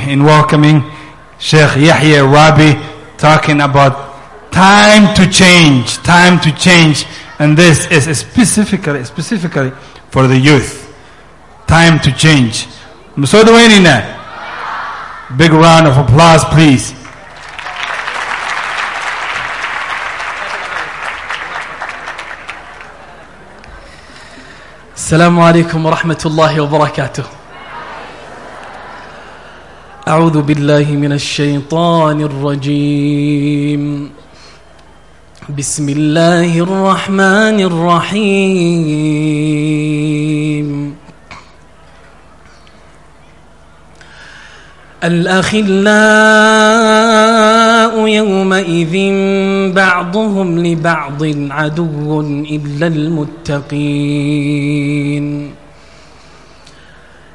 in welcoming Sheikh Yahya Rabi talking about time to change, time to change. And this is specifically, specifically for the youth. Time to change. So do Big round of applause, please. السلام عليكم ورحمة الله وبركاته أعوذ بالله من الشيطان الرجيم بسم الله الرحمن الرحيم الأخلاء يومئذ بعضهم لبعض عدو إلا المتقين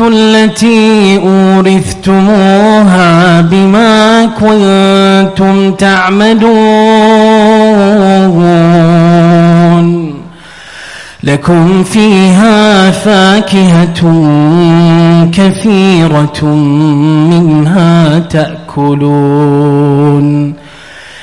التي أورثتموها بما كنتم تعملون لكم فيها فاكهة كثيرة منها تأكلون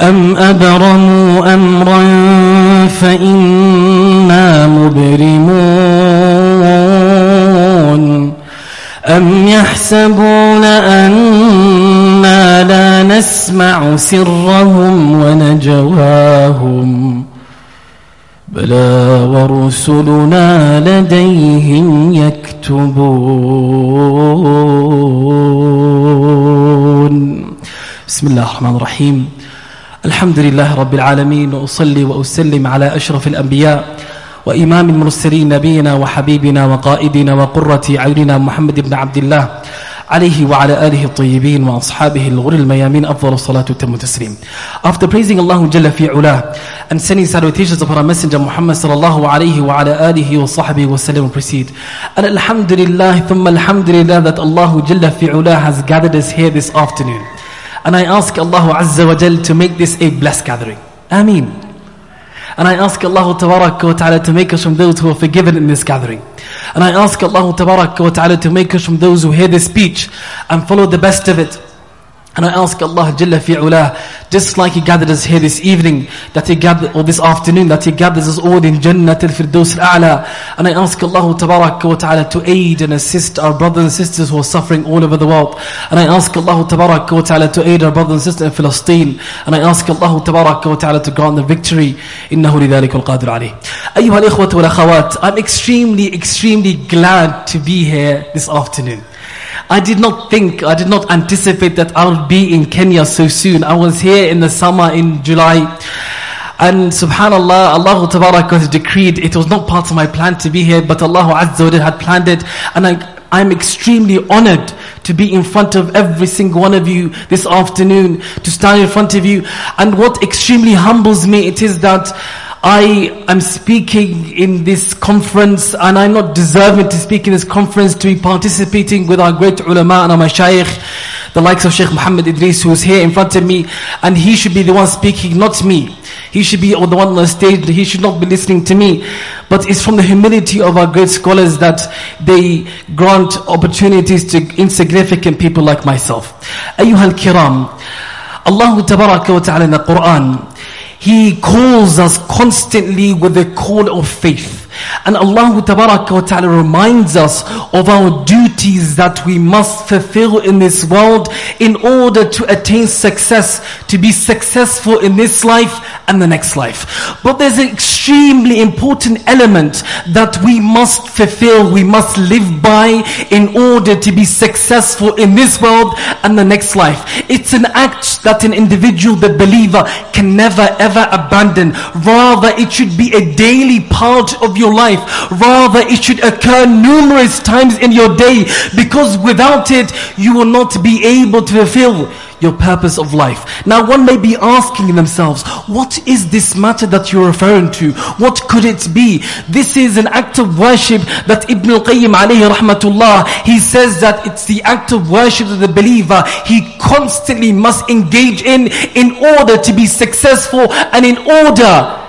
أم أبرموا أمرا فإنا مبرمون أم يحسبون أنا لا نسمع سرهم ونجواهم بلى ورسلنا لديهم يكتبون بسم الله الرحمن الرحيم الحمد لله رب العالمين وأصلي وأسلم على أشرف الأنبياء وإمام المرسلين نبينا وحبيبنا وقائدنا وقرة عيننا محمد بن عبد الله عليه وعلى آله الطيبين وأصحابه الغر الميامين أفضل الصلاة والتم تسليم After praising Allah Jalla fi Ula and sending salutations upon our messenger Muhammad sallallahu alayhi wa ala alihi wa sahbihi wa sallam proceed. And alhamdulillah thumma alhamdulillah that Allah Jalla fi Ula has gathered us here this afternoon and I ask Allah Azza wa Jal to make this a blessed gathering Ameen And I ask Allah Ta'ala to make us from those who are forgiven in this gathering. And I ask Allah Ta'ala to make us from those who hear this speech and follow the best of it. And I ask Allah Jalla fi'ulah, just like He gathered us here this evening, that He gathered, or this afternoon, that He gathers us all in Jannah al-Firdaus al-A'la. And I ask Allah Tabaraka wa Ta'ala to aid and assist our brothers and sisters who are suffering all over the world. And I ask Allah Tabaraka wa Ta'ala to aid our brothers and sisters in Palestine. And I ask Allah Tabaraka wa Ta'ala to grant the victory. إنه لذلك القادر عليه. أيها الإخوة والأخوات, I'm extremely, extremely glad to be here this afternoon. I did not think, I did not anticipate that I would be in Kenya so soon. I was here in the summer in July. And subhanallah, Allah has decreed, it was not part of my plan to be here, but Allah had planned it. And I, I'm extremely honored to be in front of every single one of you this afternoon, to stand in front of you. And what extremely humbles me, it is that I am speaking in this conference and I'm not deserving to speak in this conference to be participating with our great ulama and our mashayikh, the likes of Sheikh Muhammad Idris who's here in front of me and he should be the one speaking, not me. He should be the one on the stage, he should not be listening to me. But it's from the humility of our great scholars that they grant opportunities to insignificant people like myself. أيها الكرام Allah تبارك وتعالى in the Quran he calls us constantly with the call of faith. And Allah Ta'ala reminds us of our duties that we must fulfill in this world in order to attain success, to be successful in this life and the next life. But there's an extremely important element that we must fulfill, we must live by in order to be successful in this world and the next life. It's an act that an individual, the believer, can never ever abandon. Rather, it should be a daily part of your life. Rather, it should occur numerous times in your day because without it, you will not be able to fulfill your purpose of life. Now one may be asking themselves, what is this matter that you're referring to? What could it be? This is an act of worship that Ibn al-Qayyim alayhi rahmatullah, he says that it's the act of worship that the believer, he constantly must engage in, in order to be successful and in order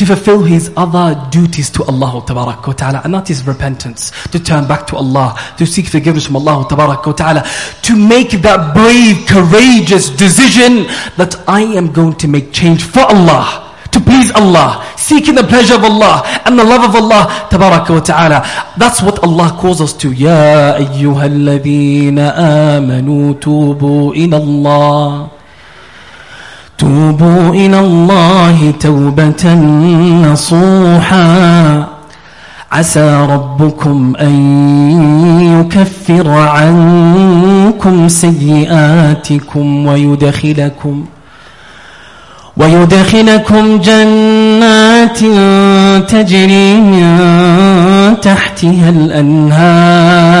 to fulfill his other duties to Allah Ta'ala, and that is repentance, to turn back to Allah, to seek forgiveness from Allah Ta'ala, to make that brave, courageous decision that I am going to make change for Allah to please Allah, seeking the pleasure of Allah and the love of Allah tabaraka wa ta'ala. That's what Allah calls us to. Ya ayyuhalladhina amanu tubu ila Allah. توبوا إلى الله توبة نصوحا عسى ربكم أن يكفر عنكم سيئاتكم ويدخلكم ويدخلكم جنات تجري من تحتها الأنهار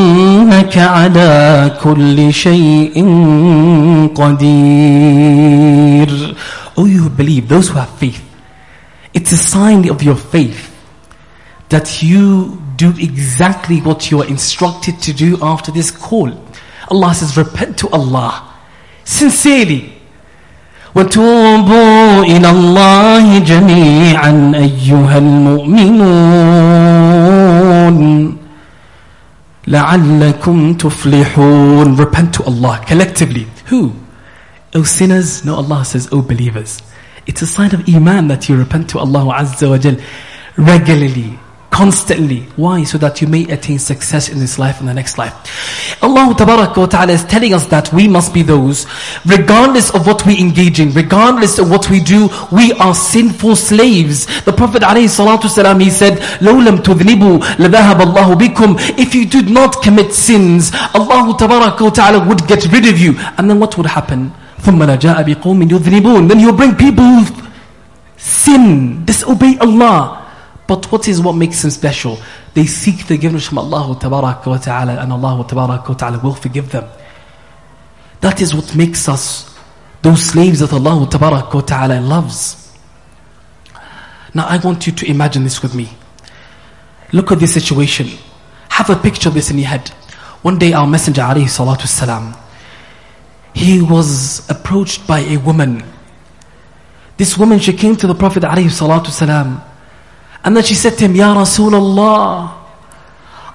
إنك على كل شيء قدير Oh you believe, those who have faith It's a sign of your faith that you do exactly what you are instructed to do after this call. Allah says, repent to Allah sincerely. وتوبوا إلى الله جميعا أيها المؤمنون لعلكم تفلحون repent to Allah collectively who O sinners no Allah says O believers it's a sign of iman that you repent to Allah Azza wa Jal regularly constantly. Why? So that you may attain success in this life and the next life. Allah Ta'ala is telling us that we must be those, regardless of what we engage in, regardless of what we do, we are sinful slaves. The Prophet ﷺ, he said, لَوْ لَمْ تُذْنِبُوا لَذَهَبَ اللَّهُ بِكُمْ If you did not commit sins, Allah Ta'ala would get rid of you. And then what would happen? ثُمَّ لَجَاءَ بِقَوْمٍ يُذْنِبُونَ Then you bring people who sin, disobey Allah. But what is what makes them special? They seek forgiveness from Allah Ta'ala and Allah Ta'ala will forgive them. That is what makes us those slaves that Allah Ta'ala loves. Now I want you to imagine this with me. Look at this situation. Have a picture of this in your head. One day our Messenger alayhi salatu salam, he was approached by a woman. This woman, she came to the Prophet alayhi salatu salam and then she said to him, Ya Rasulullah,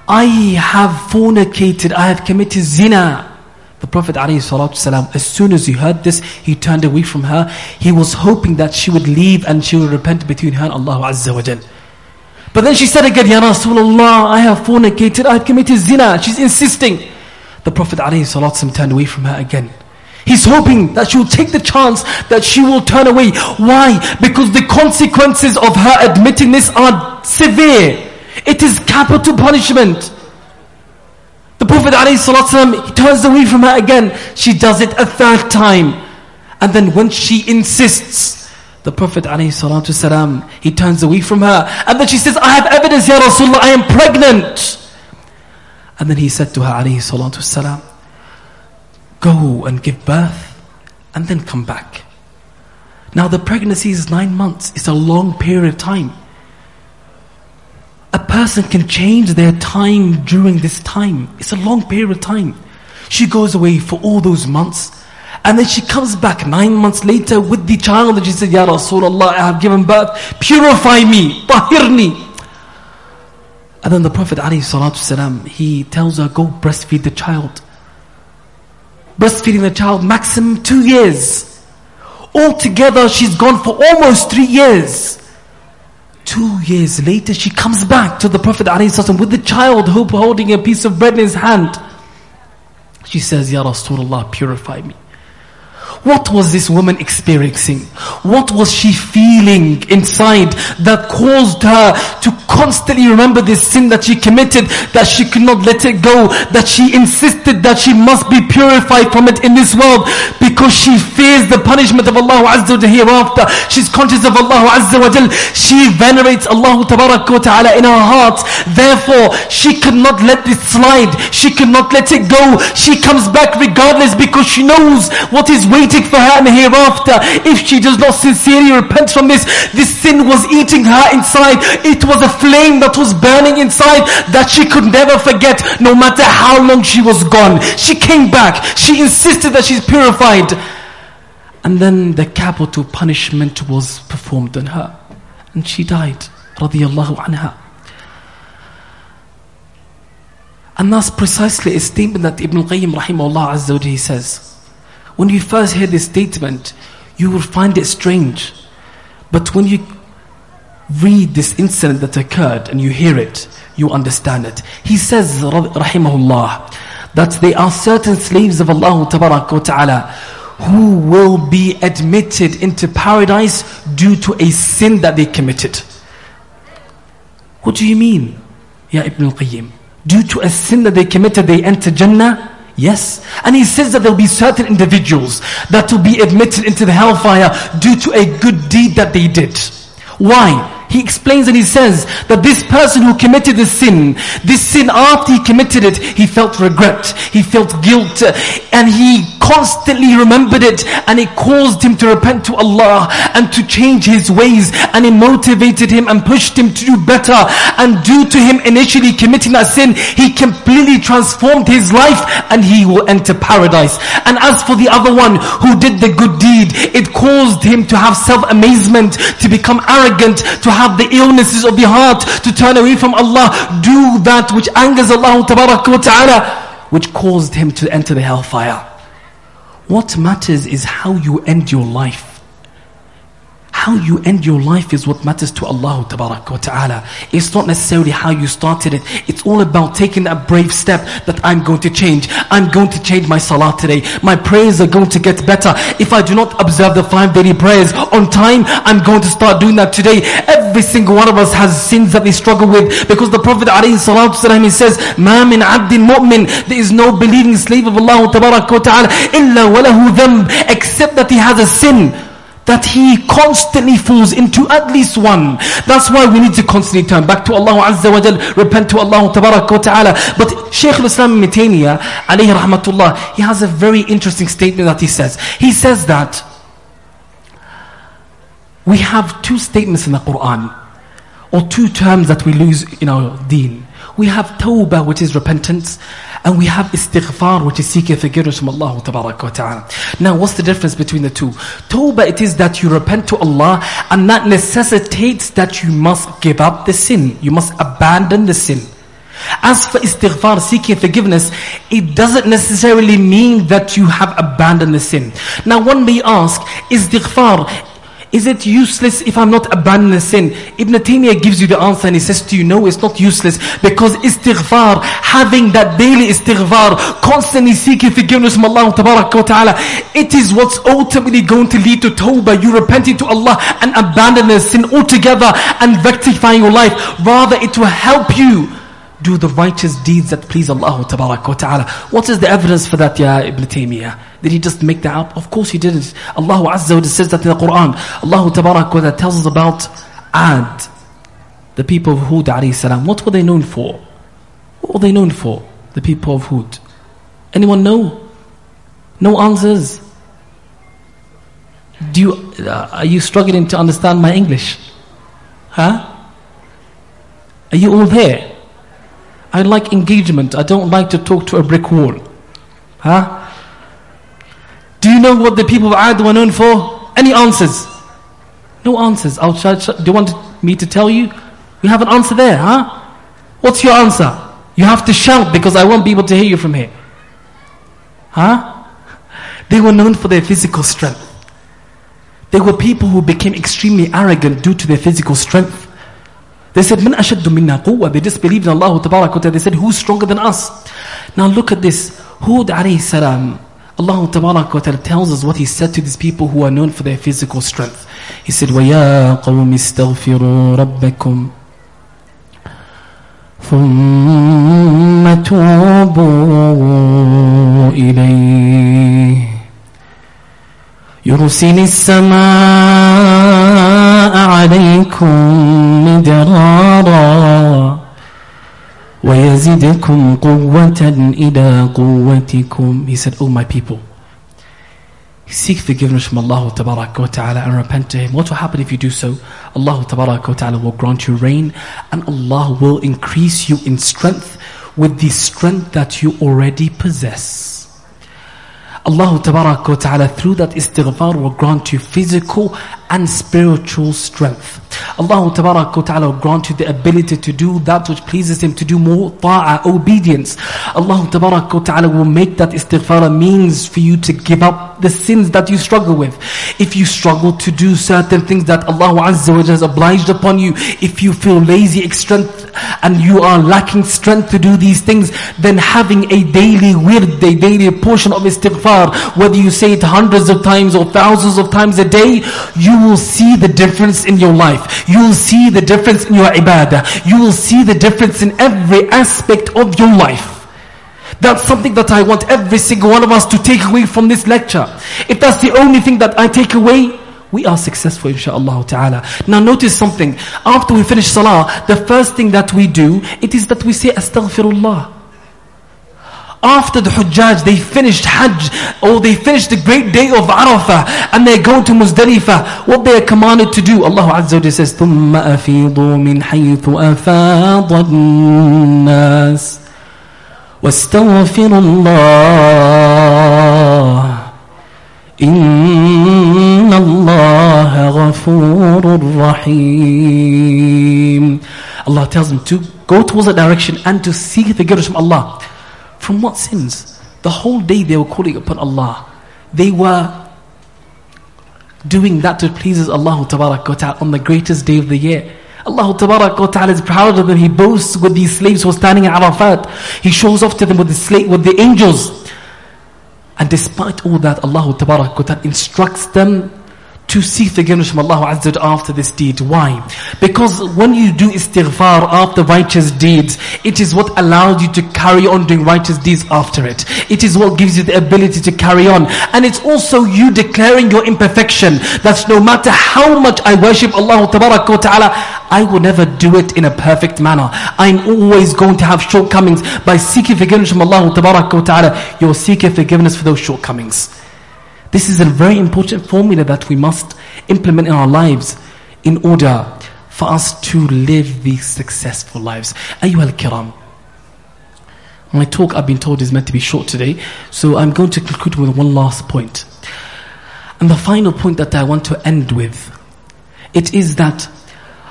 I have fornicated, I have committed zina. The Prophet ﷺ, as soon as he heard this, he turned away from her. He was hoping that she would leave and she would repent between her and Allah Azza wa Jal. But then she said again, Ya Rasulullah, I have fornicated, I have committed zina. She's insisting. The Prophet ﷺ turned away from her again. He's hoping that she'll take the chance that she will turn away. Why? Because the consequences of her admitting this are severe. It is capital punishment. The Prophet ﷺ, he turns away from her again. She does it a third time. And then when she insists, the Prophet ﷺ, he turns away from her. And then she says, I have evidence, Ya Rasulullah, I am pregnant. And then he said to her, alayhi salatu wasalam, go and give birth and then come back. Now the pregnancy is nine months. It's a long period of time. A person can change their time during this time. It's a long period of time. She goes away for all those months. And then she comes back nine months later with the child and she said, Ya Rasulullah, I have given birth. Purify me. Tahirni. And then the Prophet ﷺ, he tells her, go breastfeed the child. Breastfeeding the child maximum two years. Altogether, she's gone for almost three years. Two years later, she comes back to the Prophet with the child holding a piece of bread in his hand. She says, Ya Rasulullah, purify me. What was this woman experiencing? What was she feeling inside that caused her to constantly remember this sin that she committed, that she could not let it go, that she insisted that she must be purified from it in this world because she fears the punishment of Allah Azza wa hereafter. She's conscious of Allah Azza wa Jal. She venerates Allah Ta'ala in her heart. Therefore, she could not let this slide. She could not let it go. She comes back regardless because she knows what is waiting for her in the hereafter. If she does not sincerely repent from this, this sin was eating her inside. It was a flame that was burning inside that she could never forget no matter how long she was gone. She came back. She insisted that she's purified. And then the capital punishment was performed on her. And she died. Anha. And that's precisely a statement that Ibn Qayyim rahimahullah azza says. When you first hear this statement, you will find it strange. But when you read this incident that occurred and you hear it, you understand it. He says, rahimahullah, that there are certain slaves of Allah ta'ala who will be admitted into paradise due to a sin that they committed. What do you mean? Ya Ibn al-Qayyim. Due to a sin that they committed, they enter Jannah? Yes. And he says that there'll be certain individuals that will be admitted into the hellfire due to a good deed that they did. Why? He explains and he says that this person who committed the sin, this sin after he committed it, he felt regret, he felt guilt, and he constantly remembered it, and it caused him to repent to Allah and to change his ways, and it motivated him and pushed him to do better. And due to him initially committing that sin, he completely transformed his life, and he will enter paradise. And as for the other one who did the good deed, it caused him to have self-amazement, to become arrogant, to have the illnesses of the heart, to turn away from Allah, do that which angers Allah ta'ala, which caused him to enter the hellfire. What matters is how you end your life how you end your life is what matters to Allah ta'ala. It's not necessarily how you started it. It's all about taking a brave step that I'm going to change. I'm going to change my salah today. My prayers are going to get better. If I do not observe the five daily prayers on time, I'm going to start doing that today. Every single one of us has sins that we struggle with because the Prophet ﷺ he says, "Ma min abdin mu'min." There is no believing slave of Allah ta'ala illa walahu dhanb except that he has a sin that he constantly falls into at least one. That's why we need to constantly turn back to Allah Azza wa Jal, repent to Allah Ta'ala. But Shaykh al-Islam Taymiyyah, alayhi rahmatullah, he has a very interesting statement that he says. He says that we have two statements in the Quran, or two terms that we lose in our deen. We have tawbah, which is repentance, and we have istighfar, which is seeking forgiveness from Allah ta'ala. Now, what's the difference between the two? Tawbah, it is that you repent to Allah, and that necessitates that you must give up the sin. You must abandon the sin. As for istighfar, seeking forgiveness, it doesn't necessarily mean that you have abandoned the sin. Now one may ask, istighfar, Is it useless if I'm not abandoning sin? Ibn Taymiyyah gives you the answer and he says to you, no, it's not useless because istighfar, having that daily istighfar, constantly seeking forgiveness from Allah ta'ala, it is what's ultimately going to lead to tawbah, you repenting to Allah and abandoning sin altogether and rectifying your life. Rather, it will help you do the righteous deeds that please Allah ta'ala. What is the evidence for that, Ya Ibn Taymiyyah? Did he just make that up? Of course he didn't. Allah Azza wa says that in the Quran. Allah Ta'ala tells us about Ad, the people of Hud salam. What were they known for? What were they known for? The people of Hud. Anyone know? No answers. Do you, uh, are you struggling to understand my English? Huh? Are you all there? I like engagement. I don't like to talk to a brick wall. Huh? Do you know what the people of Ad were known for? Any answers? No answers. I'll try, do you want me to tell you? We have an answer there, huh? What's your answer? You have to shout because I won't be able to hear you from here. Huh? They were known for their physical strength. They were people who became extremely arrogant due to their physical strength. They said, "Man ashaddu minna quwwa." They disbelieved in Allah They said, "Who's stronger than us?" Now look at this. Hud alayhi salam Allah Ta'ala tells us what He said to these people who are known for their physical strength. He said, وَيَا قَوْمِ اسْتَغْفِرُوا رَبَّكُمْ ثم توبوا إليه يرسل السماء عليكم مدرارا وَيَزِدْكُمْ قُوَّةً إِلَىٰ قُوَّتِكُمْ He said, Oh my people, seek forgiveness from Allah ta'ala and repent to Him. What will happen if you do so? Allah ta'ala will grant you rain and Allah will increase you in strength with the strength that you already possess. Allah ta'ala through that istighfar will grant you physical and spiritual strength. Allah Ta'ala will grant you the ability to do that which pleases Him, to do more ta'a, obedience. Allah Ta'ala will make that istighfar a means for you to give up the sins that you struggle with. If you struggle to do certain things that Allah Azza wa has obliged upon you, if you feel lazy strength and you are lacking strength to do these things, then having a daily wird, a daily portion of istighfar, whether you say it hundreds of times or thousands of times a day, you will see the difference in your life. You will see the difference in your ibadah. You will see the difference in every aspect of your life. That's something that I want every single one of us to take away from this lecture. If that's the only thing that I take away, we are successful inshaAllah ta'ala. Now notice something. After we finish salah, the first thing that we do, it is that we say astaghfirullah. After the Hujjaj, they finished Hajj, or they finished the great day of Arafah, and they go to Muzdalifah, what they are commanded to do. Allah Azza wa says, ثُمَّ أَفِيضُوا مِنْ حَيْثُ أَفَاضَ النَّاسِ واستغفروا الله إن الله غفور رحيم Allah tells them to go towards that direction and to seek forgiveness from Allah. From what sins? The whole day they were calling upon Allah. They were doing that which pleases Allah Ta'ala on the greatest day of the year. Allah Ta'ala is proud of them. He boasts with these slaves who are standing at Arafat. He shows off to them with the, slave, with the angels. And despite all that, Allah Ta'ala instructs them to seek forgiveness from Allah after this deed. Why? Because when you do istighfar after righteous deeds, it is what allows you to carry on doing righteous deeds after it. It is what gives you the ability to carry on. And it's also you declaring your imperfection. That no matter how much I worship Allah Ta'ala, I will never do it in a perfect manner. I'm always going to have shortcomings. By seeking forgiveness from Allah Ta'ala, you're seeking forgiveness for those shortcomings. This is a very important formula that we must implement in our lives in order for us to live these successful lives. Ayyuhal kiram. My talk, I've been told, is meant to be short today, so I'm going to conclude with one last point. And the final point that I want to end with, it is that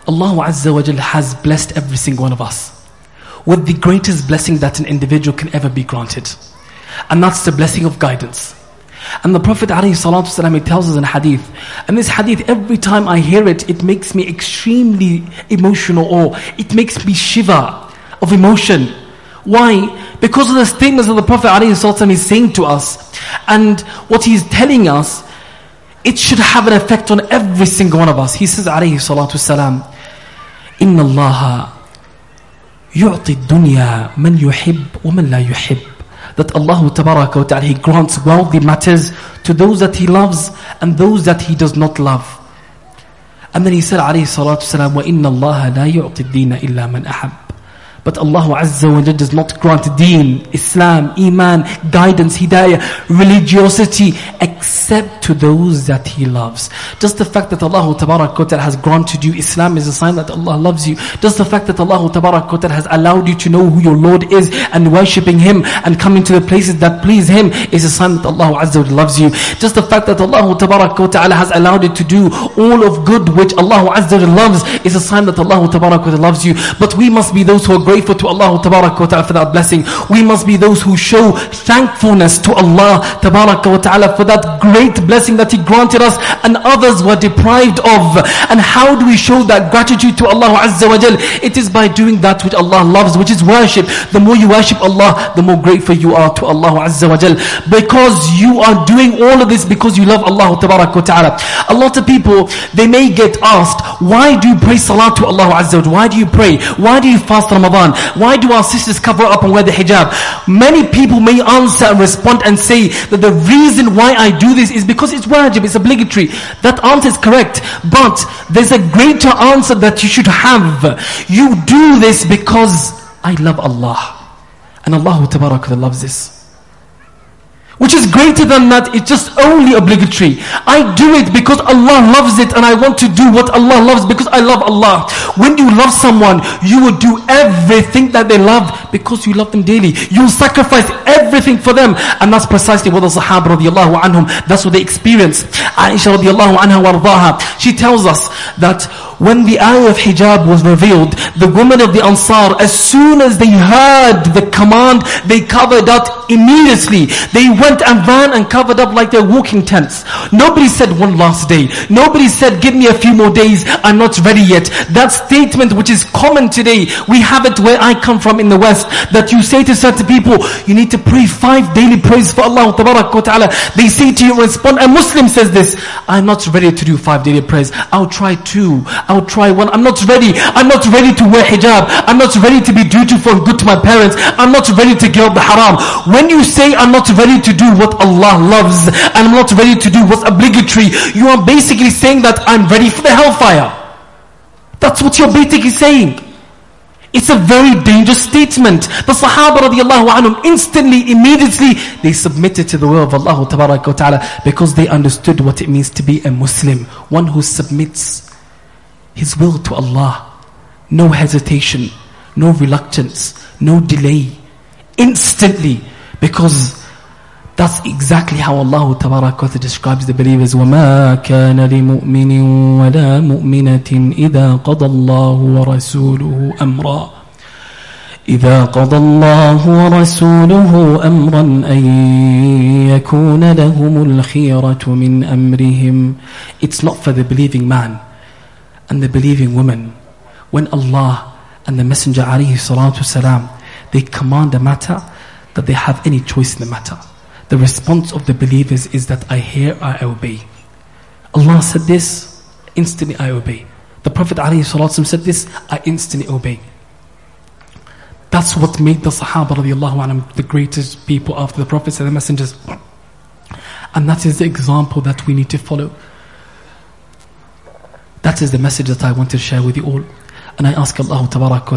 Allah Azza wa Jal has blessed every single one of us with the greatest blessing that an individual can ever be granted. And that's the blessing of guidance. And the Prophet ﷺ, he tells us in a hadith, and this hadith, every time I hear it, it makes me extremely emotional or it makes me shiver of emotion. Why? Because of the statements that the Prophet ﷺ is saying to us. And what he's telling us, it should have an effect on every single one of us. He says, alayhi salatu salam, إن الله يعطي الدنيا من يحب ومن لا يحب that Allah tabaraka wa ta'ala He grants worldly matters to those that He loves and those that He does not love. And then He said عليه الصلاة والسلام وإن الله لا يعطي الدين إلا من أحب but Allah Azza wa does not grant deen, Islam, Iman, guidance, hidayah, religiosity, except to those that He loves. Just the fact that Allah Ta'ala has granted you Islam is a sign that Allah loves you. Just the fact that Allah Ta'ala has allowed you to know who your Lord is and worshipping Him and coming to the places that please Him is a sign that Allah Azza wa loves you. Just the fact that Allah Ta'ala has allowed you to do all of good which Allah Azza wa loves is a sign that Allah Ta'ala loves you. But we must be those who are grateful to Allah Ta'ala for that blessing. We must be those who show thankfulness to Allah Ta'ala for that great blessing that He granted us and others were deprived of. And how do we show that gratitude to Allah Azza wa Jal? It is by doing that which Allah loves, which is worship. The more you worship Allah, the more grateful you are to Allah Azza wa Jal. Because you are doing all of this because you love Allah Ta'ala. A lot of people, they may get asked, why do you pray salah to Allah Azza wa Jal? Why do you pray? Why do you fast Ramadan? Why do our sisters cover up and wear the hijab? Many people may answer and respond and say that the reason why I do this is because it's wajib, it's obligatory. That answer is correct. But there's a greater answer that you should have. You do this because I love Allah. And Allah loves this. Which is greater than that, it's just only obligatory. I do it because Allah loves it and I want to do what Allah loves because I love Allah. When you love someone, you will do everything that they love because you love them daily. You sacrifice everything for them. And that's precisely what the Sahaba radiallahu anhum, that's what they experience. Aisha radiallahu anha she tells us that when the ayah of hijab was revealed, the women of the Ansar, as soon as they heard the command, they covered up immediately. They went and ran and covered up like their walking tents. Nobody said one last day. Nobody said, give me a few more days, I'm not ready yet. That statement which is common today, we have it where I come from in the West, that you say to certain people, you need to pray five daily prayers for Allah Ta'ala. They say to you, respond, a Muslim says this, I'm not ready to do five daily prayers. I'll try two. I'll try one. I'm not ready. I'm not ready to wear hijab. I'm not ready to be dutiful and good to my parents. I'm not ready to give up the haram. When you say I'm not ready to do what Allah loves and I'm not ready to do what's obligatory, you are basically saying that I'm ready for the hellfire. That's what you're basically saying. It's a very dangerous statement. The Sahaba radiallahu anhum instantly, immediately, they submitted to the will of Allah ta'ala because they understood what it means to be a Muslim. One who submits his will to Allah. No hesitation, no reluctance, no delay. Instantly. Because that's exactly how Allah Ta'ala describes the believers. وَمَا كَانَ لِمُؤْمِنٍ وَلَا مُؤْمِنَةٍ إِذَا قَضَى اللَّهُ وَرَسُولُهُ أَمْرًا إذا قضى الله ورسوله أمرا أن يكون لهم الخيرة من أمرهم It's not for the believing man and the believing woman. When Allah and the Messenger salam, they command a matter that they have any choice in the matter. The response of the believers is that I hear, I obey. Allah said this, instantly I obey. The Prophet ﷺ said this, I instantly obey. That's what made the Sahaba anhum the greatest people after the Prophets and the Messengers. And that is the example that we need to follow. That is the message that I want to share with you all. And I ask Allah wa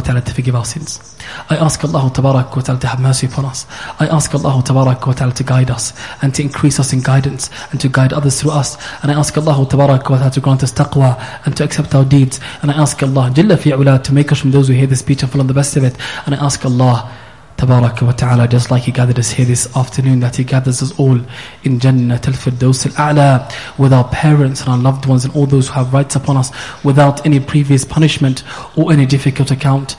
ta'ala to forgive our sins. I ask Allah wa ta'ala to have mercy upon us. I ask Allah wa ta'ala to guide us and to increase us in guidance and to guide others through us. And I ask Allah wa ta'ala to grant us taqwa and to accept our deeds. And I ask Allah Jalla fi'ula to make us from those who hear the speech and follow the best of it. And I ask Allah Tabaraka wa ta'ala, just like He gathered us here this afternoon, that He gathers us all in Jannat al-Firdaus al-A'la with our parents and our loved ones and all those who have rights upon us without any previous punishment or any difficult account.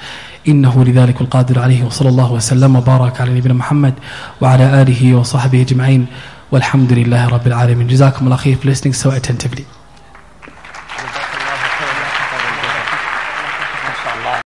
إنه لذلك القادر عليه وصلى الله وسلم وبارك على نبينا محمد وعلى آله وصحبه أجمعين والحمد لله رب العالمين جزاكم الله خير for listening so attentively